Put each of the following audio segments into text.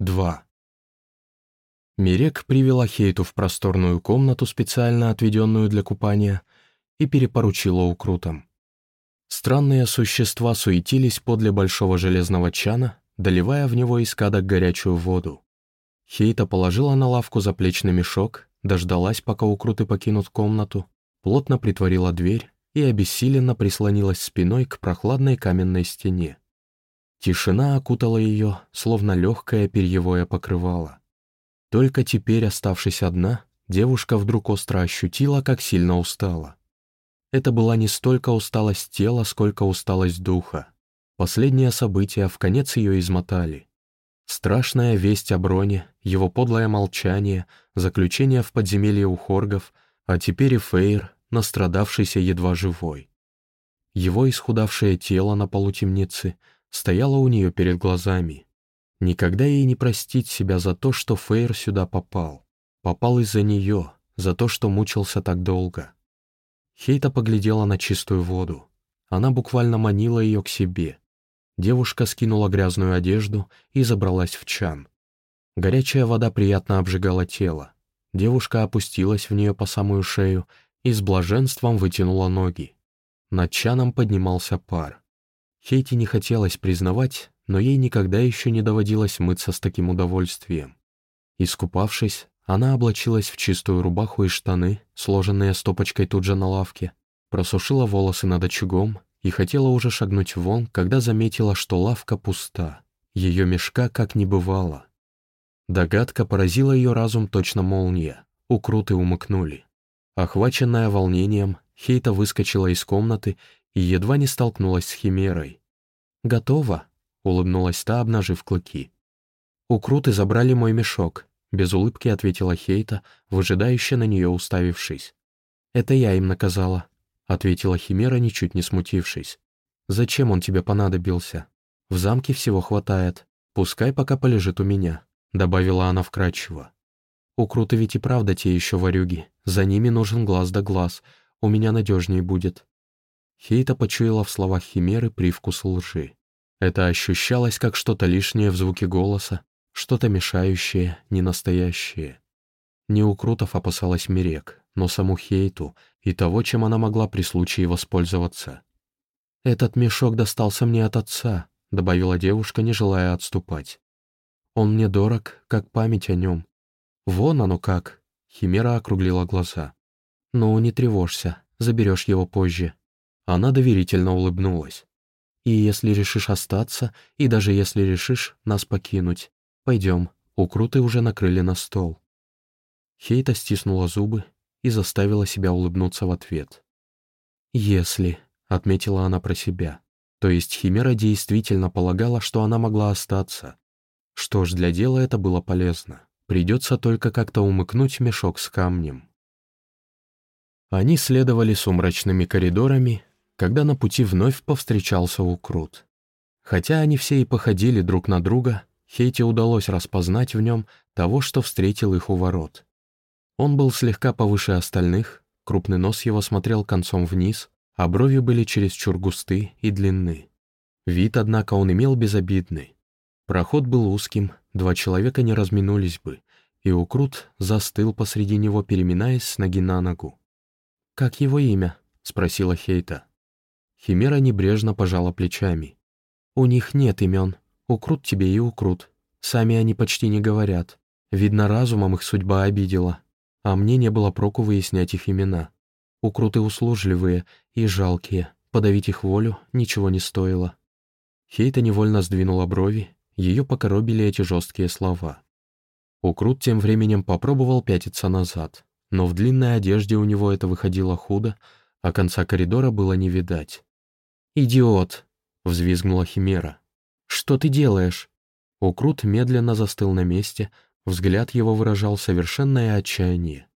2. Мирек привела Хейту в просторную комнату, специально отведенную для купания, и перепоручила укрутом. Странные существа суетились подле большого железного чана, доливая в него из кадок горячую воду. Хейта положила на лавку заплечный мешок, дождалась, пока укруты покинут комнату, плотно притворила дверь и обессиленно прислонилась спиной к прохладной каменной стене. Тишина окутала ее, словно легкое перьевое покрывало. Только теперь, оставшись одна, девушка вдруг остро ощутила, как сильно устала. Это была не столько усталость тела, сколько усталость духа. Последние события в конец ее измотали. Страшная весть о Броне, его подлое молчание, заключение в подземелье у Хоргов, а теперь и Фейр, настрадавшийся едва живой. Его исхудавшее тело на полу стояло у нее перед глазами. Никогда ей не простить себя за то, что Фейр сюда попал. Попал из-за нее, за то, что мучился так долго. Хейта поглядела на чистую воду. Она буквально манила ее к себе. Девушка скинула грязную одежду и забралась в чан. Горячая вода приятно обжигала тело. Девушка опустилась в нее по самую шею и с блаженством вытянула ноги. Над чаном поднимался пар. Хейте не хотелось признавать, но ей никогда еще не доводилось мыться с таким удовольствием. Искупавшись, она облачилась в чистую рубаху и штаны, сложенные стопочкой тут же на лавке, просушила волосы над очагом и хотела уже шагнуть вон, когда заметила, что лавка пуста, ее мешка как не бывало. Догадка поразила ее разум точно молния, укруты умыкнули. Охваченная волнением, Хейта выскочила из комнаты и едва не столкнулась с Химерой. «Готово», — улыбнулась та, обнажив клыки. «Укруты забрали мой мешок, без улыбки ответила Хейта, выжидающе на нее уставившись. «Это я им наказала», — ответила Химера, ничуть не смутившись. «Зачем он тебе понадобился? В замке всего хватает. Пускай пока полежит у меня», — добавила она вкратчиво. «У Крута ведь и правда те еще ворюги. За ними нужен глаз да глаз. У меня надежнее будет». Хейта почуяла в словах Химеры привкус лжи. Это ощущалось как что-то лишнее в звуке голоса, что-то мешающее, ненастоящее. Не у Крутов опасалась Мирек, но саму Хейту и того, чем она могла при случае воспользоваться. «Этот мешок достался мне от отца», — добавила девушка, не желая отступать. «Он мне дорог, как память о нем. Вон оно как!» — Химера округлила глаза. «Ну, не тревожься, заберешь его позже». Она доверительно улыбнулась. «И если решишь остаться, и даже если решишь нас покинуть, «Пойдем, укруты уже накрыли на стол». Хейта стиснула зубы и заставила себя улыбнуться в ответ. «Если», — отметила она про себя, то есть Химера действительно полагала, что она могла остаться. Что ж, для дела это было полезно. Придется только как-то умыкнуть мешок с камнем. Они следовали сумрачными коридорами, когда на пути вновь повстречался Укрут. Хотя они все и походили друг на друга, Хейте удалось распознать в нем того, что встретил их у ворот. Он был слегка повыше остальных, крупный нос его смотрел концом вниз, а брови были чересчур густы и длинны. Вид, однако, он имел безобидный. Проход был узким, два человека не разминулись бы, и Укрут застыл посреди него, переминаясь с ноги на ногу. «Как его имя?» — спросила Хейта. Химера небрежно пожала плечами. «У них нет имен», Укрут тебе и укрут. Сами они почти не говорят. Видно, разумом их судьба обидела. А мне не было проку выяснять их имена. Укруты услужливые и жалкие. Подавить их волю ничего не стоило. Хейта невольно сдвинула брови, ее покоробили эти жесткие слова. Укрут тем временем попробовал пятиться назад, но в длинной одежде у него это выходило худо, а конца коридора было не видать. «Идиот!» — взвизгнула Химера. «Что ты делаешь?» Укрут медленно застыл на месте, взгляд его выражал совершенное отчаяние.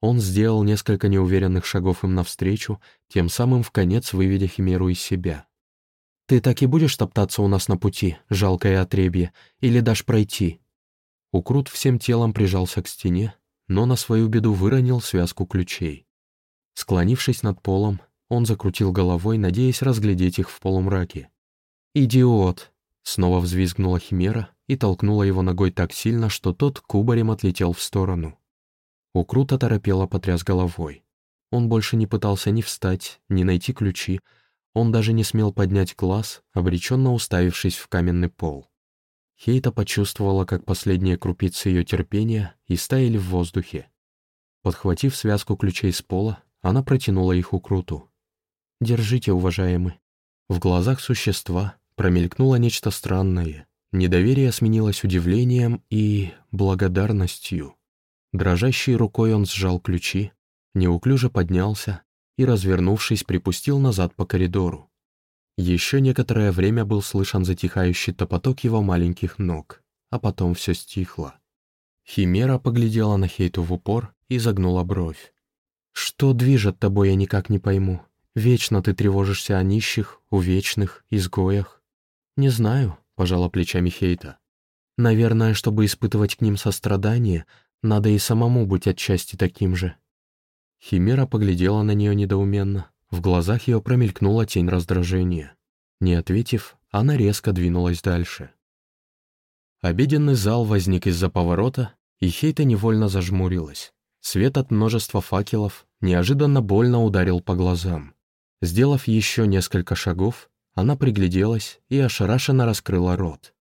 Он сделал несколько неуверенных шагов им навстречу, тем самым в конец выведя Химеру из себя. «Ты так и будешь топтаться у нас на пути, жалкое отребье, или дашь пройти?» Укрут всем телом прижался к стене, но на свою беду выронил связку ключей. Склонившись над полом, он закрутил головой, надеясь разглядеть их в полумраке. «Идиот!» Снова взвизгнула Химера и толкнула его ногой так сильно, что тот кубарем отлетел в сторону. Укрут оторопело потряс головой. Он больше не пытался ни встать, ни найти ключи, он даже не смел поднять глаз, обреченно уставившись в каменный пол. Хейта почувствовала, как последние крупицы ее терпения истаяли в воздухе. Подхватив связку ключей с пола, она протянула их Укруту. «Держите, уважаемый». В глазах существа промелькнуло нечто странное. Недоверие сменилось удивлением и благодарностью. Дрожащей рукой он сжал ключи, неуклюже поднялся и, развернувшись, припустил назад по коридору. Еще некоторое время был слышен затихающий топоток его маленьких ног, а потом все стихло. Химера поглядела на Хейту в упор и загнула бровь. «Что движет тобой, я никак не пойму. Вечно ты тревожишься о нищих, увечных, изгоях». «Не знаю», — пожала плечами Хейта. «Наверное, чтобы испытывать к ним сострадание, надо и самому быть отчасти таким же». Химера поглядела на нее недоуменно. В глазах ее промелькнула тень раздражения. Не ответив, она резко двинулась дальше. Обеденный зал возник из-за поворота, и Хейта невольно зажмурилась. Свет от множества факелов неожиданно больно ударил по глазам. Сделав еще несколько шагов, она пригляделась и ошарашенно раскрыла рот.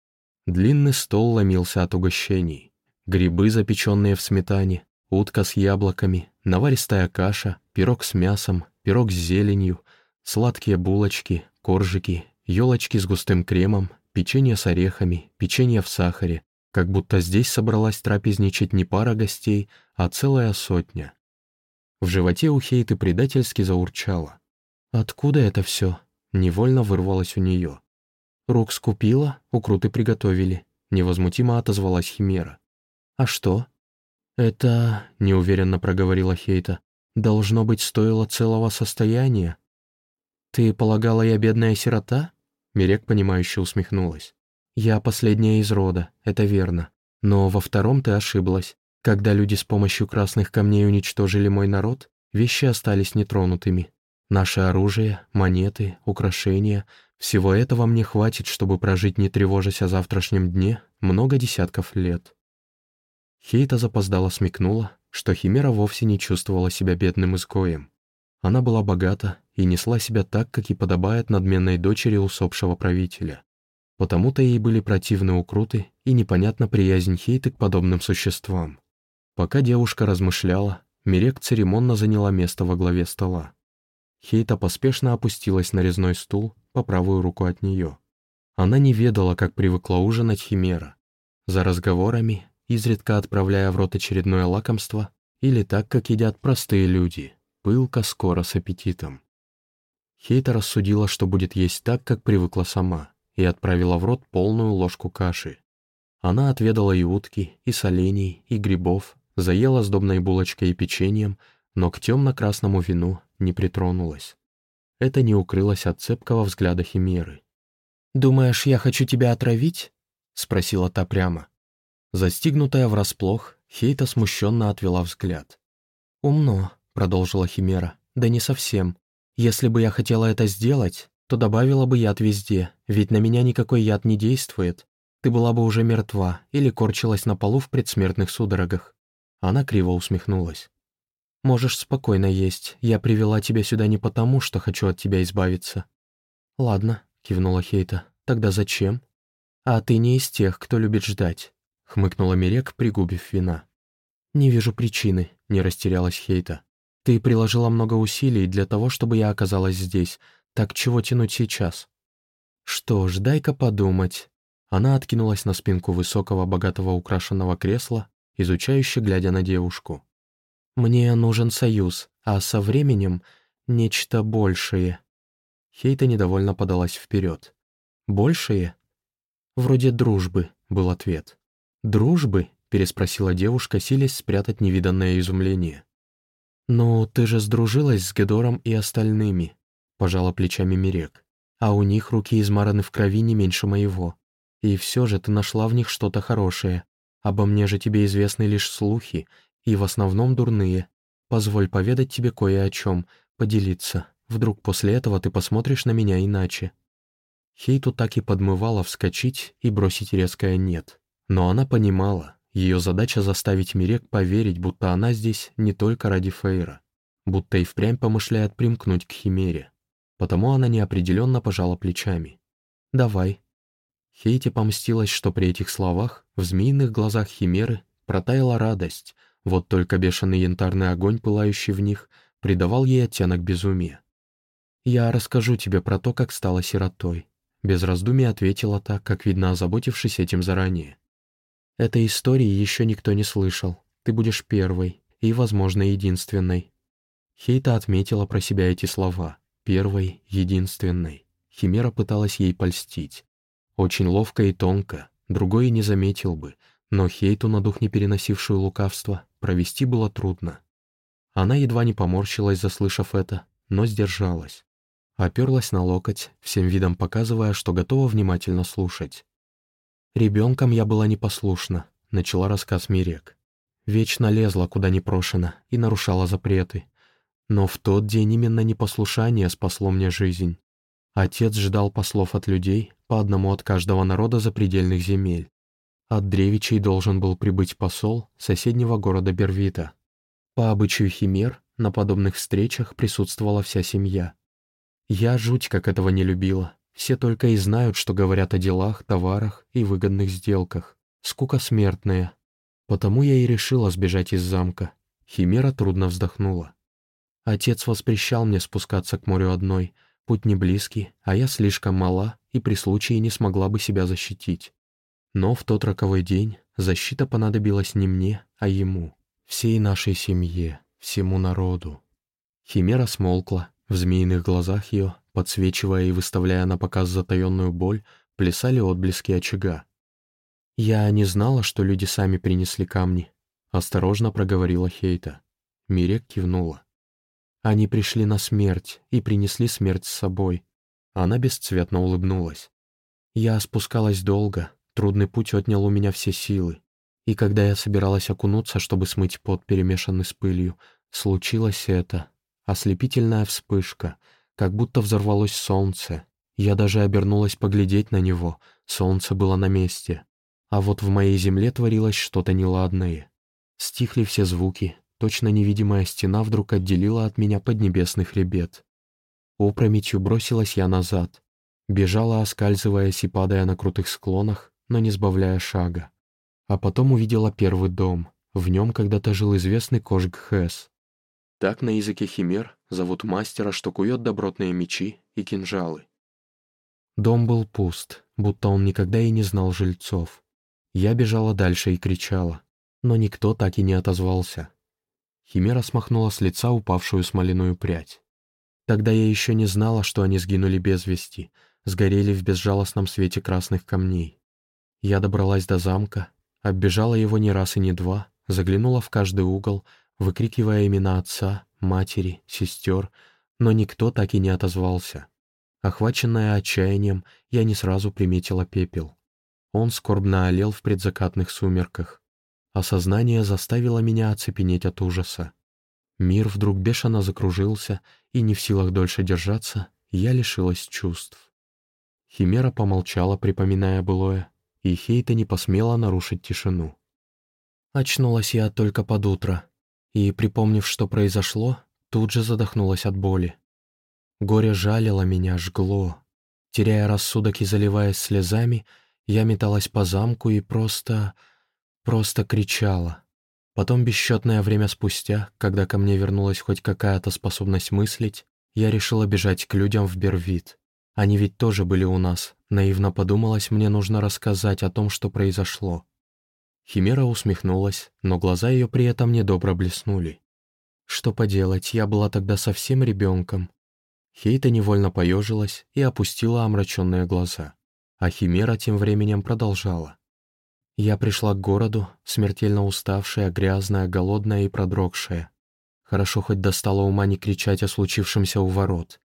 Длинный стол ломился от угощений. Грибы, запеченные в сметане, утка с яблоками, наваристая каша, пирог с мясом, пирог с зеленью, сладкие булочки, коржики, елочки с густым кремом, печенье с орехами, печенье в сахаре, как будто здесь собралась трапезничать не пара гостей, а целая сотня. В животе у Хейты предательски заурчало. «Откуда это все?» — невольно вырвалось у нее. «Рук скупила, укруты приготовили», — невозмутимо отозвалась Химера. «А что?» «Это...» — неуверенно проговорила Хейта. «Должно быть, стоило целого состояния». «Ты полагала, я бедная сирота?» Мирек, понимающе усмехнулась. «Я последняя из рода, это верно. Но во втором ты ошиблась. Когда люди с помощью красных камней уничтожили мой народ, вещи остались нетронутыми. Наше оружие, монеты, украшения — всего этого мне хватит, чтобы прожить, не тревожась о завтрашнем дне, много десятков лет». Хейта запоздала смекнула, что Химера вовсе не чувствовала себя бедным изгоем. Она была богата и несла себя так, как и подобает надменной дочери усопшего правителя. Потому-то ей были противны укруты и непонятна приязнь Хейты к подобным существам. Пока девушка размышляла, Мирек церемонно заняла место во главе стола. Хейта поспешно опустилась на резной стул по правую руку от нее. Она не ведала, как привыкла ужинать Химера. За разговорами изредка отправляя в рот очередное лакомство, или так, как едят простые люди, пылко, скоро, с аппетитом. Хейта рассудила, что будет есть так, как привыкла сама, и отправила в рот полную ложку каши. Она отведала и утки, и солений, и грибов, заела сдобной булочкой и печеньем, но к темно-красному вину не притронулась. Это не укрылось от цепкого взгляда Химеры. «Думаешь, я хочу тебя отравить?» — спросила та прямо. Застигнутая врасплох, Хейта смущенно отвела взгляд. «Умно», — продолжила Химера, — «да не совсем. Если бы я хотела это сделать, то добавила бы яд везде, ведь на меня никакой яд не действует. Ты была бы уже мертва или корчилась на полу в предсмертных судорогах». Она криво усмехнулась. «Можешь спокойно есть, я привела тебя сюда не потому, что хочу от тебя избавиться». «Ладно», — кивнула Хейта, — «тогда зачем?» «А ты не из тех, кто любит ждать. — хмыкнула Мирек, пригубив вина. «Не вижу причины», — не растерялась Хейта. «Ты приложила много усилий для того, чтобы я оказалась здесь. Так чего тянуть сейчас?» «Что ж, дай-ка подумать». Она откинулась на спинку высокого, богатого украшенного кресла, изучающе глядя на девушку. «Мне нужен союз, а со временем нечто большее». Хейта недовольно подалась вперед. «Большее?» «Вроде дружбы», — был ответ. «Дружбы?» — переспросила девушка, силясь спрятать невиданное изумление. «Ну, ты же сдружилась с Гедором и остальными», — пожала плечами Мирек. «А у них руки измараны в крови не меньше моего. И все же ты нашла в них что-то хорошее. Обо мне же тебе известны лишь слухи, и в основном дурные. Позволь поведать тебе кое о чем, поделиться. Вдруг после этого ты посмотришь на меня иначе». Хейту так и подмывала вскочить и бросить резкое «нет». Но она понимала, ее задача заставить Мирек поверить, будто она здесь не только ради Фейра, будто и впрямь помышляет примкнуть к Химере. Потому она неопределенно пожала плечами. «Давай». Хейти помстилась, что при этих словах в змеиных глазах Химеры протаяла радость, вот только бешеный янтарный огонь, пылающий в них, придавал ей оттенок безумия. «Я расскажу тебе про то, как стала сиротой», — без раздумий ответила так, как видно, озаботившись этим заранее. «Этой истории еще никто не слышал. Ты будешь первой и, возможно, единственной». Хейта отметила про себя эти слова. Первой, единственной. Химера пыталась ей польстить. Очень ловко и тонко, другой не заметил бы, но Хейту, на дух не переносившую лукавство, провести было трудно. Она едва не поморщилась, заслышав это, но сдержалась. Оперлась на локоть, всем видом показывая, что готова внимательно слушать. «Ребенком я была непослушна», — начала рассказ Мирек. Вечно лезла, куда не прошена, и нарушала запреты. Но в тот день именно непослушание спасло мне жизнь. Отец ждал послов от людей, по одному от каждого народа запредельных земель. От Древичей должен был прибыть посол соседнего города Бервита. По обычаю химер на подобных встречах присутствовала вся семья. Я жуть как этого не любила. Все только и знают, что говорят о делах, товарах и выгодных сделках. Скука смертная. Потому я и решила сбежать из замка. Химера трудно вздохнула. Отец воспрещал мне спускаться к морю одной. Путь не близкий, а я слишком мала и при случае не смогла бы себя защитить. Но в тот роковой день защита понадобилась не мне, а ему, всей нашей семье, всему народу. Химера смолкла, в змеиных глазах ее, подсвечивая и выставляя на показ затаенную боль, плясали отблески очага. «Я не знала, что люди сами принесли камни», — осторожно проговорила Хейта. Мирек кивнула. Они пришли на смерть и принесли смерть с собой. Она бесцветно улыбнулась. Я спускалась долго, трудный путь отнял у меня все силы. И когда я собиралась окунуться, чтобы смыть пот, перемешанный с пылью, случилось это. Ослепительная вспышка, как будто взорвалось солнце. Я даже обернулась поглядеть на него, солнце было на месте. А вот в моей земле творилось что-то неладное. Стихли все звуки, Точно невидимая стена вдруг отделила от меня поднебесный хребет. Опрометью бросилась я назад. Бежала, оскальзываясь и падая на крутых склонах, но не сбавляя шага. А потом увидела первый дом. В нем когда-то жил известный Кожг Хэс. Так на языке химер зовут мастера, что кует добротные мечи и кинжалы. Дом был пуст, будто он никогда и не знал жильцов. Я бежала дальше и кричала, но никто так и не отозвался. Химера смахнула с лица упавшую смоляную прядь. Тогда я еще не знала, что они сгинули без вести, сгорели в безжалостном свете красных камней. Я добралась до замка, оббежала его не раз и не два, заглянула в каждый угол, выкрикивая имена отца, матери, сестер, но никто так и не отозвался. Охваченная отчаянием, я не сразу приметила пепел. Он скорбно олел в предзакатных сумерках. Осознание заставило меня оцепенеть от ужаса. Мир вдруг бешено закружился, и не в силах дольше держаться, я лишилась чувств. Химера помолчала, припоминая былое, и Хейта не посмела нарушить тишину. Очнулась я только под утро, и, припомнив, что произошло, тут же задохнулась от боли. Горе жалило меня, жгло. Теряя рассудок и заливаясь слезами, я металась по замку и просто Просто кричала. Потом, бесчетное время спустя, когда ко мне вернулась хоть какая-то способность мыслить, я решила бежать к людям в Бервит. Они ведь тоже были у нас. Наивно подумалось, мне нужно рассказать о том, что произошло. Химера усмехнулась, но глаза ее при этом недобро блеснули. Что поделать, я была тогда совсем ребенком. Хейта невольно поежилась и опустила омраченные глаза. А Химера тем временем продолжала. Я пришла к городу, смертельно уставшая, грязная, голодная и продрогшая. Хорошо хоть достало ума не кричать о случившемся у ворот.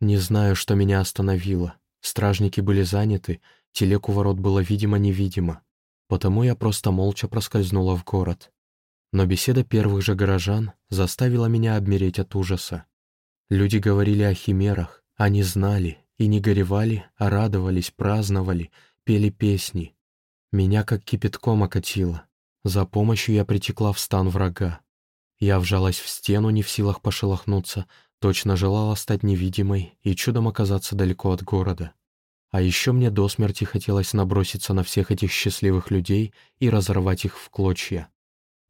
Не знаю, что меня остановило. Стражники были заняты, телег у ворот было видимо-невидимо. Потому я просто молча проскользнула в город. Но беседа первых же горожан заставила меня обмереть от ужаса. Люди говорили о химерах, они знали, И не горевали, а радовались, праздновали, пели песни. Меня как кипятком окатило. За помощью я притекла в стан врага. Я вжалась в стену, не в силах пошелохнуться, точно желала стать невидимой и чудом оказаться далеко от города. А еще мне до смерти хотелось наброситься на всех этих счастливых людей и разорвать их в клочья.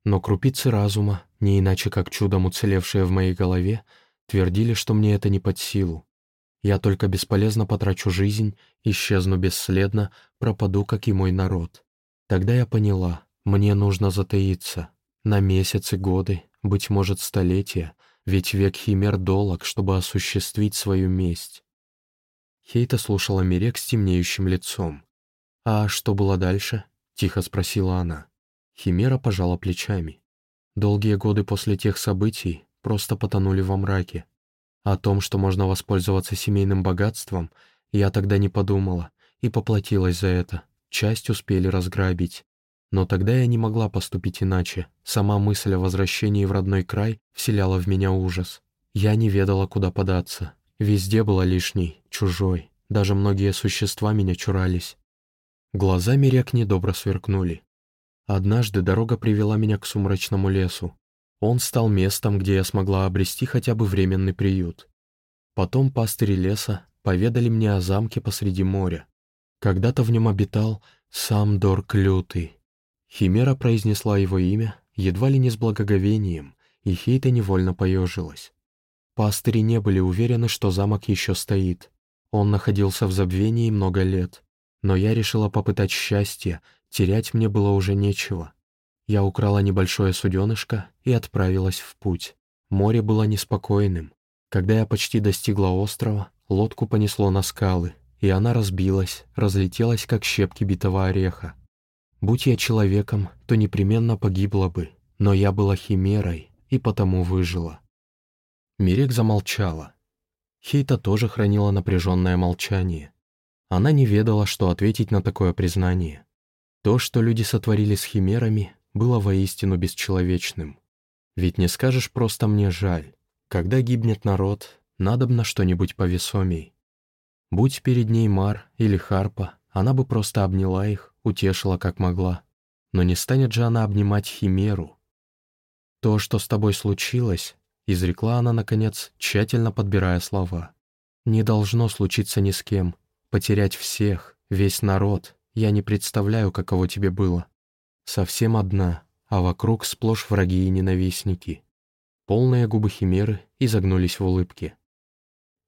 Но крупицы разума, не иначе как чудом уцелевшие в моей голове, твердили, что мне это не под силу. Я только бесполезно потрачу жизнь, исчезну бесследно, пропаду, как и мой народ. Тогда я поняла, мне нужно затаиться. На месяцы, годы, быть может, столетия, ведь век химер долог, чтобы осуществить свою месть. Хейта слушала Мирек с темнеющим лицом. «А что было дальше?» — тихо спросила она. Химера пожала плечами. Долгие годы после тех событий просто потонули во мраке. О том, что можно воспользоваться семейным богатством, я тогда не подумала и поплатилась за это. Часть успели разграбить. Но тогда я не могла поступить иначе. Сама мысль о возвращении в родной край вселяла в меня ужас. Я не ведала, куда податься. Везде была лишней, чужой. Даже многие существа меня чурались. Глаза Мирек недобро сверкнули. Однажды дорога привела меня к сумрачному лесу. Он стал местом, где я смогла обрести хотя бы временный приют. Потом пастыри леса поведали мне о замке посреди моря. Когда-то в нем обитал сам Дорк Лютый. Химера произнесла его имя едва ли не с благоговением, и Хейта невольно поежилась. Пастыри не были уверены, что замок еще стоит. Он находился в забвении много лет. Но я решила попытать счастье, терять мне было уже нечего. Я украла небольшое суденышко и отправилась в путь. Море было неспокойным. Когда я почти достигла острова, лодку понесло на скалы, и она разбилась, разлетелась, как щепки битого ореха. Будь я человеком, то непременно погибла бы, но я была химерой и потому выжила. Мирек замолчала. Хейта тоже хранила напряженное молчание. Она не ведала, что ответить на такое признание. То, что люди сотворили с химерами, было воистину бесчеловечным. Ведь не скажешь просто «мне жаль». Когда гибнет народ, надо бы на что-нибудь повесомей. Будь перед ней Мар или Харпа, она бы просто обняла их, утешила как могла. Но не станет же она обнимать Химеру. То, что с тобой случилось, Изрекла она, наконец, тщательно подбирая слова. «Не должно случиться ни с кем. Потерять всех, весь народ. Я не представляю, каково тебе было. Совсем одна, а вокруг сплошь враги и ненавистники». Полные губы Химеры изогнулись в улыбке.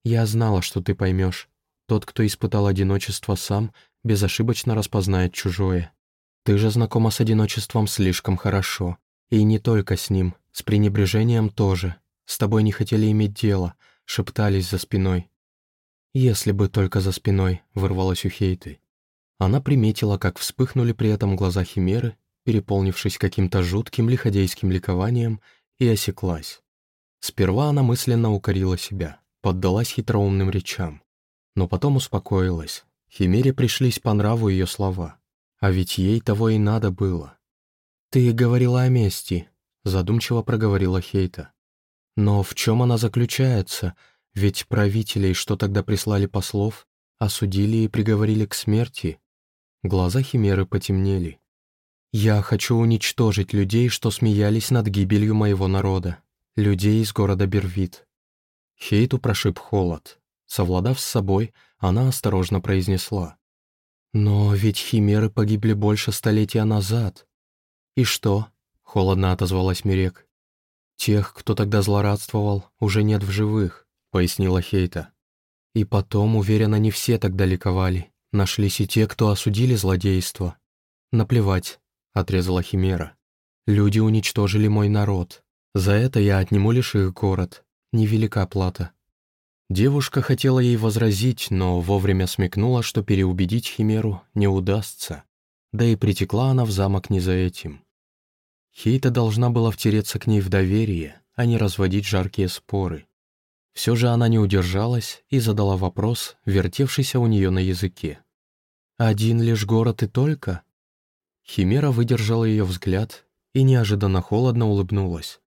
«Я знала, что ты поймешь. Тот, кто испытал одиночество сам, безошибочно распознает чужое. Ты же знакома с одиночеством слишком хорошо. И не только с ним, с пренебрежением тоже. С тобой не хотели иметь дело, шептались за спиной. «Если бы только за спиной», — вырвалась у Хейты. Она приметила, как вспыхнули при этом глаза Химеры, переполнившись каким-то жутким лиходейским ликованием, и осеклась. Сперва она мысленно укорила себя, поддалась хитроумным речам. Но потом успокоилась. Химере пришлись по нраву ее слова. А ведь ей того и надо было. «Ты говорила о мести», — задумчиво проговорила Хейта. Но в чем она заключается? Ведь правителей, что тогда прислали послов, осудили и приговорили к смерти. Глаза Химеры потемнели. «Я хочу уничтожить людей, что смеялись над гибелью моего народа, людей из города Бервит». Хейту прошиб холод. Совладав с собой, она осторожно произнесла. «Но ведь химеры погибли больше столетия назад». «И что?» — холодно отозвалась Мирек. «Тех, кто тогда злорадствовал, уже нет в живых», — пояснила Хейта. «И потом, уверена, не все тогда ликовали. Нашлись и те, кто осудили злодейство». «Наплевать», — отрезала Химера. «Люди уничтожили мой народ. За это я отниму лишь их город. Невелика плата». Девушка хотела ей возразить, но вовремя смекнула, что переубедить Химеру не удастся. Да и притекла она в замок не за этим. Хейта должна была втереться к ней в доверие, а не разводить жаркие споры. Все же она не удержалась и задала вопрос, вертевшийся у нее на языке. «Один лишь город и только?» Химера выдержала ее взгляд и неожиданно холодно улыбнулась.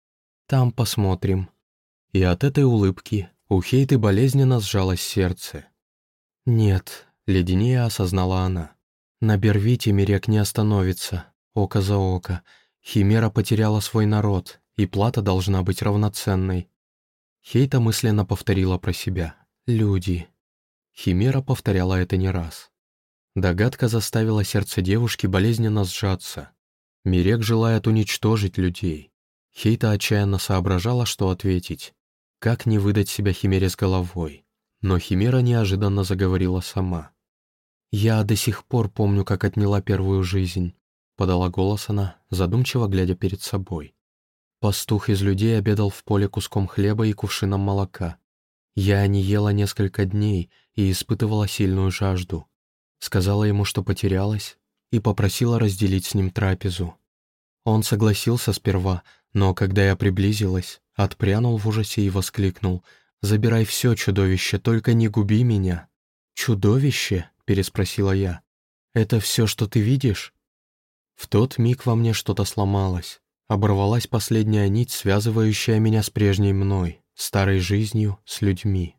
«Там посмотрим». И от этой улыбки у Хейты болезненно сжалось сердце. «Нет», — леденее осознала она. «На Бервите Мирек не остановится, око за око. Химера потеряла свой народ, и плата должна быть равноценной». Хейта мысленно повторила про себя. «Люди». Химера повторяла это не раз. Догадка заставила сердце девушки болезненно сжаться. Мирек желает уничтожить людей. Хейта отчаянно соображала, что ответить. Как не выдать себя Химере с головой? Но Химера неожиданно заговорила сама. «Я до сих пор помню, как отняла первую жизнь», — подала голос она, задумчиво глядя перед собой. Пастух из людей обедал в поле куском хлеба и кувшином молока. Я не ела несколько дней и испытывала сильную жажду сказала ему, что потерялась, и попросила разделить с ним трапезу. Он согласился сперва, но когда я приблизилась, отпрянул в ужасе и воскликнул «Забирай все, чудовище, только не губи меня». «Чудовище?» — переспросила я. «Это все, что ты видишь?» В тот миг во мне что-то сломалось. Оборвалась последняя нить, связывающая меня с прежней мной, старой жизнью, с людьми.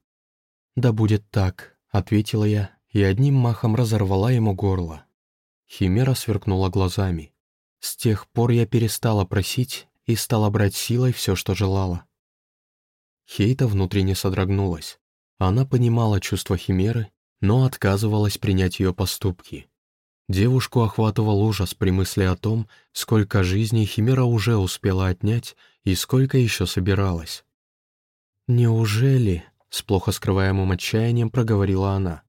«Да будет так», — ответила я и одним махом разорвала ему горло. Химера сверкнула глазами. С тех пор я перестала просить и стала брать силой все, что желала. Хейта внутренне содрогнулась. Она понимала чувства Химеры, но отказывалась принять ее поступки. Девушку охватывал ужас при мысли о том, сколько жизней Химера уже успела отнять и сколько еще собиралась. «Неужели?» — с плохо скрываемым отчаянием проговорила она.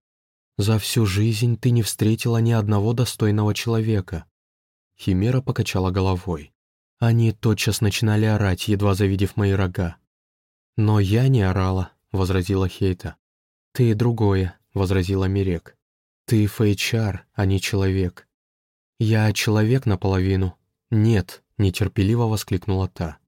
За всю жизнь ты не встретила ни одного достойного человека». Химера покачала головой. Они тотчас начинали орать, едва завидев мои рога. «Но я не орала», — возразила Хейта. «Ты другое», — возразила Мирек. «Ты фейчар, а не человек». «Я человек наполовину». «Нет», — нетерпеливо воскликнула та.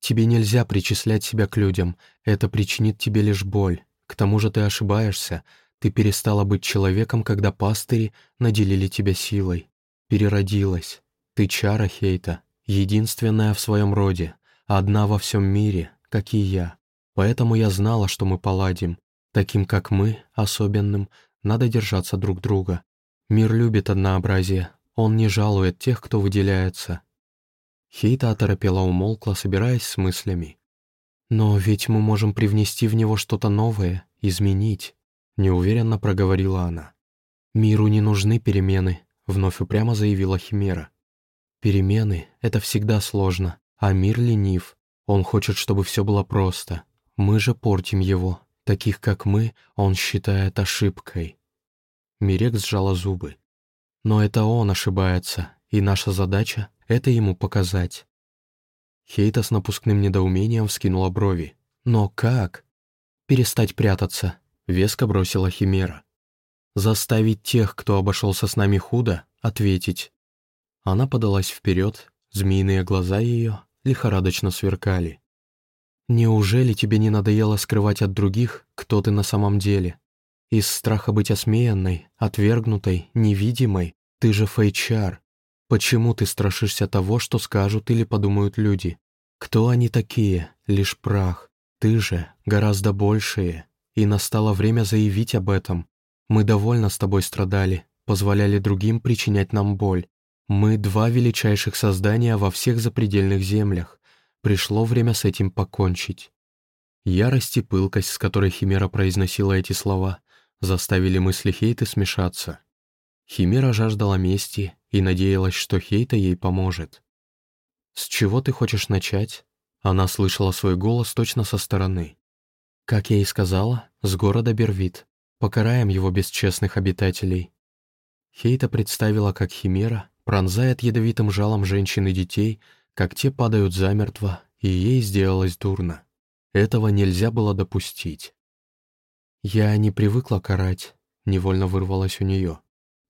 «Тебе нельзя причислять себя к людям, это причинит тебе лишь боль. К тому же ты ошибаешься, ты перестала быть человеком, когда пастыри наделили тебя силой. Переродилась. Ты чара Хейта, единственная в своем роде, одна во всем мире, как и я. Поэтому я знала, что мы поладим. Таким, как мы, особенным, надо держаться друг друга. Мир любит однообразие, он не жалует тех, кто выделяется. Хейта оторопела умолкла, собираясь с мыслями. «Но ведь мы можем привнести в него что-то новое, изменить. — неуверенно проговорила она. «Миру не нужны перемены», — вновь упрямо заявила Химера. «Перемены — это всегда сложно, а мир ленив. Он хочет, чтобы все было просто. Мы же портим его. Таких, как мы, он считает ошибкой». Мирек сжала зубы. «Но это он ошибается, и наша задача — это ему показать». Хейта с напускным недоумением вскинула брови. «Но как?» «Перестать прятаться», — веско бросила Химера. «Заставить тех, кто обошелся с нами худо, ответить». Она подалась вперед, змеиные глаза ее лихорадочно сверкали. «Неужели тебе не надоело скрывать от других, кто ты на самом деле? Из страха быть осмеянной, отвергнутой, невидимой, ты же фейчар. Почему ты страшишься того, что скажут или подумают люди? Кто они такие? Лишь прах. Ты же гораздо большее, и настало время заявить об этом. Мы довольно с тобой страдали, позволяли другим причинять нам боль. Мы два величайших создания во всех запредельных землях. Пришло время с этим покончить. Ярость и пылкость, с которой Химера произносила эти слова, заставили мысли Хейты смешаться. Химера жаждала мести и надеялась, что Хейта ей поможет. «С чего ты хочешь начать?» Она слышала свой голос точно со стороны. Как я и сказала, с города Бервит. Покараем его бесчестных обитателей. Хейта представила, как Химера пронзает ядовитым жалом женщин и детей, как те падают замертво, и ей сделалось дурно. Этого нельзя было допустить. «Я не привыкла карать», — невольно вырвалось у нее.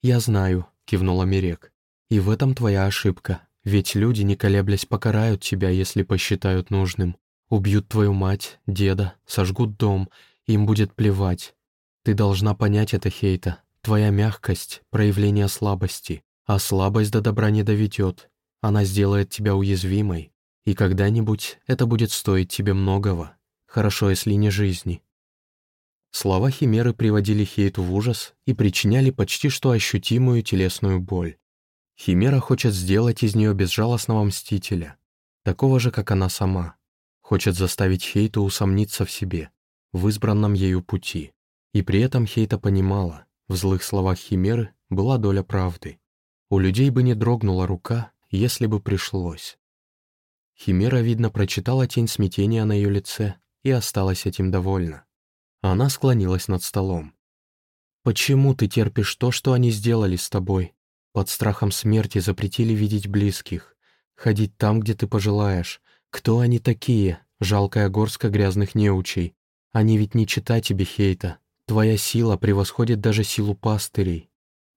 «Я знаю», — кивнула Мирек. «И в этом твоя ошибка, ведь люди, не колеблясь, покарают тебя, если посчитают нужным. Убьют твою мать, деда, сожгут дом, им будет плевать. Ты должна понять это, Хейта. Твоя мягкость — проявление слабости, а слабость до добра не доведет. Она сделает тебя уязвимой, и когда-нибудь это будет стоить тебе многого. Хорошо, если не жизни. Слова Химеры приводили Хейту в ужас и причиняли почти что ощутимую телесную боль. Химера хочет сделать из нее безжалостного мстителя, такого же, как она сама. Хочет заставить Хейту усомниться в себе, в избранном ею пути. И при этом Хейта понимала, в злых словах Химеры была доля правды. У людей бы не дрогнула рука, если бы пришлось. Химера, видно, прочитала тень смятения на ее лице и осталась этим довольна. Она склонилась над столом. «Почему ты терпишь то, что они сделали с тобой? Под страхом смерти запретили видеть близких, ходить там, где ты пожелаешь. Кто они такие, жалкая горстка грязных неучей? Они ведь не чита тебе хейта. Твоя сила превосходит даже силу пастырей.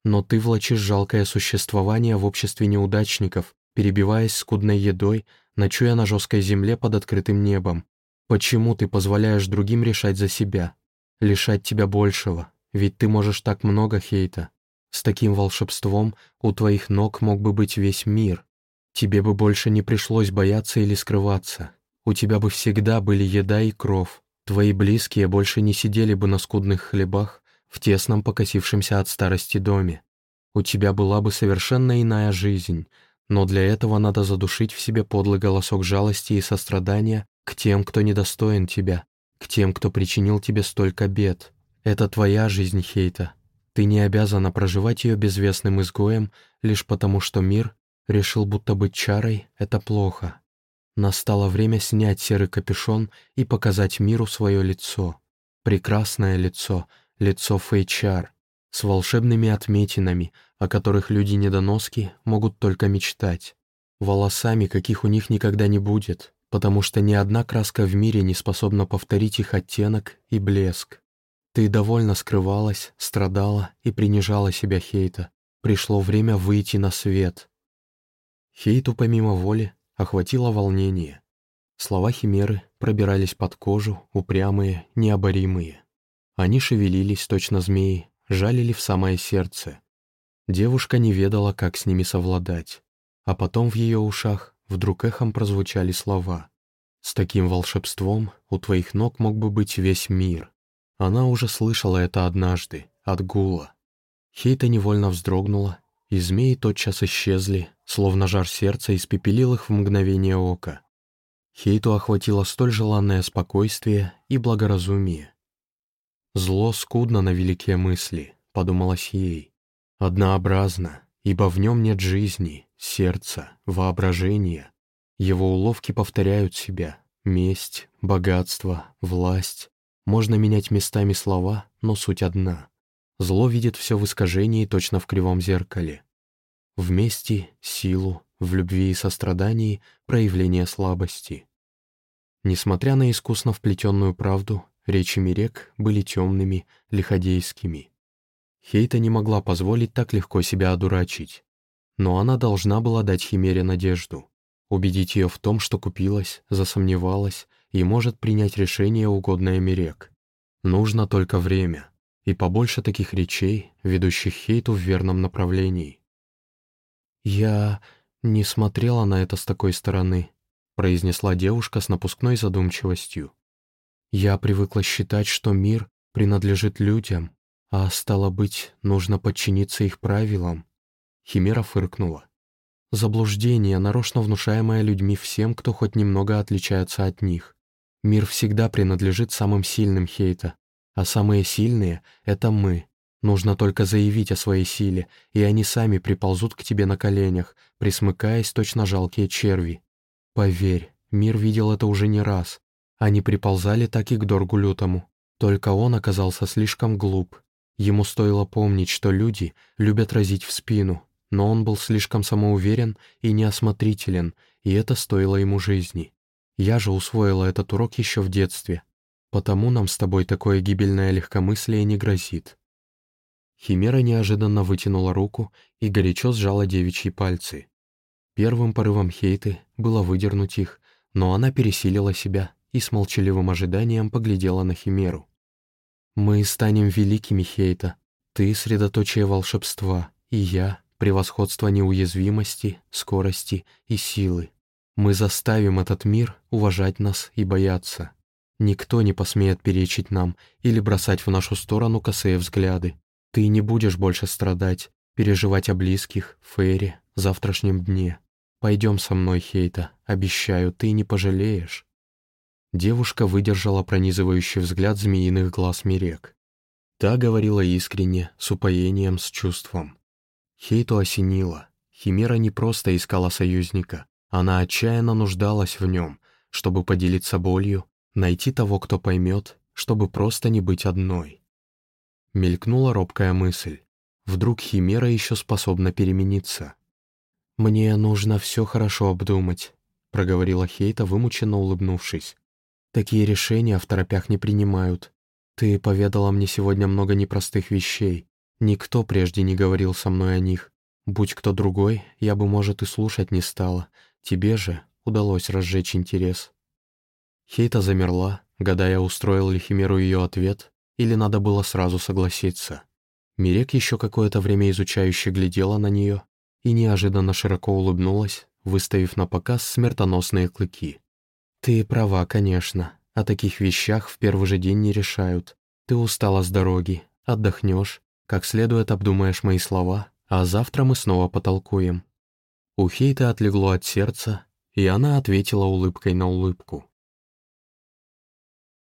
Но ты влачишь жалкое существование в обществе неудачников, перебиваясь скудной едой, ночуя на жесткой земле под открытым небом. Почему ты позволяешь другим решать за себя? Лишать тебя большего, ведь ты можешь так много хейта. С таким волшебством у твоих ног мог бы быть весь мир. Тебе бы больше не пришлось бояться или скрываться. У тебя бы всегда были еда и кров. Твои близкие больше не сидели бы на скудных хлебах в тесном покосившемся от старости доме. У тебя была бы совершенно иная жизнь, но для этого надо задушить в себе подлый голосок жалости и сострадания к тем, кто недостоин тебя, к тем, кто причинил тебе столько бед. Это твоя жизнь, Хейта. Ты не обязана проживать ее безвестным изгоем, лишь потому что мир решил, будто быть чарой — это плохо. Настало время снять серый капюшон и показать миру свое лицо. Прекрасное лицо, лицо Фейчар, с волшебными отметинами, о которых люди-недоноски могут только мечтать. Волосами, каких у них никогда не будет, потому что ни одна краска в мире не способна повторить их оттенок и блеск. Ты довольно скрывалась, страдала и принижала себя Хейта. Пришло время выйти на свет. Хейту помимо воли охватило волнение. Слова Химеры пробирались под кожу, упрямые, необоримые. Они шевелились, точно змеи, жалили в самое сердце. Девушка не ведала, как с ними совладать. А потом в ее ушах вдруг эхом прозвучали слова. «С таким волшебством у твоих ног мог бы быть весь мир». Она уже слышала это однажды, от гула. Хейта невольно вздрогнула, и змеи тотчас исчезли, словно жар сердца испепелил их в мгновение ока. Хейту охватило столь желанное спокойствие и благоразумие. «Зло скудно на великие мысли», — подумалось ей. «Однообразно, ибо в нем нет жизни, сердца, воображения. Его уловки повторяют себя. Месть, богатство, власть. Можно менять местами слова, но суть одна. Зло видит все в искажении точно в кривом зеркале. Вместе силу, в любви и сострадании проявление слабости. Несмотря на искусно вплетенную правду, речи Мирек были темными, лиходейскими. Хейта не могла позволить так легко себя одурачить. Но она должна была дать Химере надежду, убедить ее в том, что купилась, засомневалась и может принять решение, угодное Мирек. Нужно только время и побольше таких речей, ведущих Хейту в верном направлении. «Я не смотрела на это с такой стороны», — произнесла девушка с напускной задумчивостью. «Я привыкла считать, что мир принадлежит людям, а, стало быть, нужно подчиниться их правилам». Химера фыркнула. «Заблуждение, нарочно внушаемое людьми всем, кто хоть немного отличается от них. Мир всегда принадлежит самым сильным Хейта, а самые сильные — это мы, Нужно только заявить о своей силе, и они сами приползут к тебе на коленях, присмыкаясь точно жалкие черви. Поверь, мир видел это уже не раз. Они приползали так и к Доргу Лютому. Только он оказался слишком глуп. Ему стоило помнить, что люди любят разить в спину, но он был слишком самоуверен и неосмотрителен, и это стоило ему жизни. Я же усвоила этот урок еще в детстве. Потому нам с тобой такое гибельное легкомыслие не грозит. Химера неожиданно вытянула руку и горячо сжала девичьи пальцы. Первым порывом Хейты было выдернуть их, но она пересилила себя и с молчаливым ожиданием поглядела на Химеру. «Мы станем великими, Хейта. Ты — средоточие волшебства, и я — превосходство неуязвимости, скорости и силы. Мы заставим этот мир уважать нас и бояться. Никто не посмеет перечить нам или бросать в нашу сторону косые взгляды. Ты не будешь больше страдать, переживать о близких, Фейре, завтрашнем дне. Пойдем со мной, Хейта, обещаю, ты не пожалеешь». Девушка выдержала пронизывающий взгляд змеиных глаз Мирек. Та говорила искренне, с упоением, с чувством. Хейту осенила. Химера не просто искала союзника, она отчаянно нуждалась в нем, чтобы поделиться болью, найти того, кто поймет, чтобы просто не быть одной. Мелькнула робкая мысль. Вдруг Химера еще способна перемениться. «Мне нужно все хорошо обдумать», — проговорила Хейта, вымученно улыбнувшись. «Такие решения в торопях не принимают. Ты поведала мне сегодня много непростых вещей. Никто прежде не говорил со мной о них. Будь кто другой, я бы, может, и слушать не стала. Тебе же удалось разжечь интерес». Хейта замерла, гадая, устроил ли Химеру ее ответ, или надо было сразу согласиться. Мирек еще какое-то время изучающе глядела на нее, и неожиданно широко улыбнулась, выставив на показ смертоносные клыки. «Ты права, конечно. О таких вещах в первый же день не решают. Ты устала с дороги, отдохнешь, как следует обдумаешь мои слова, а завтра мы снова потолкуем». У Хейта отлегло от сердца, и она ответила улыбкой на улыбку.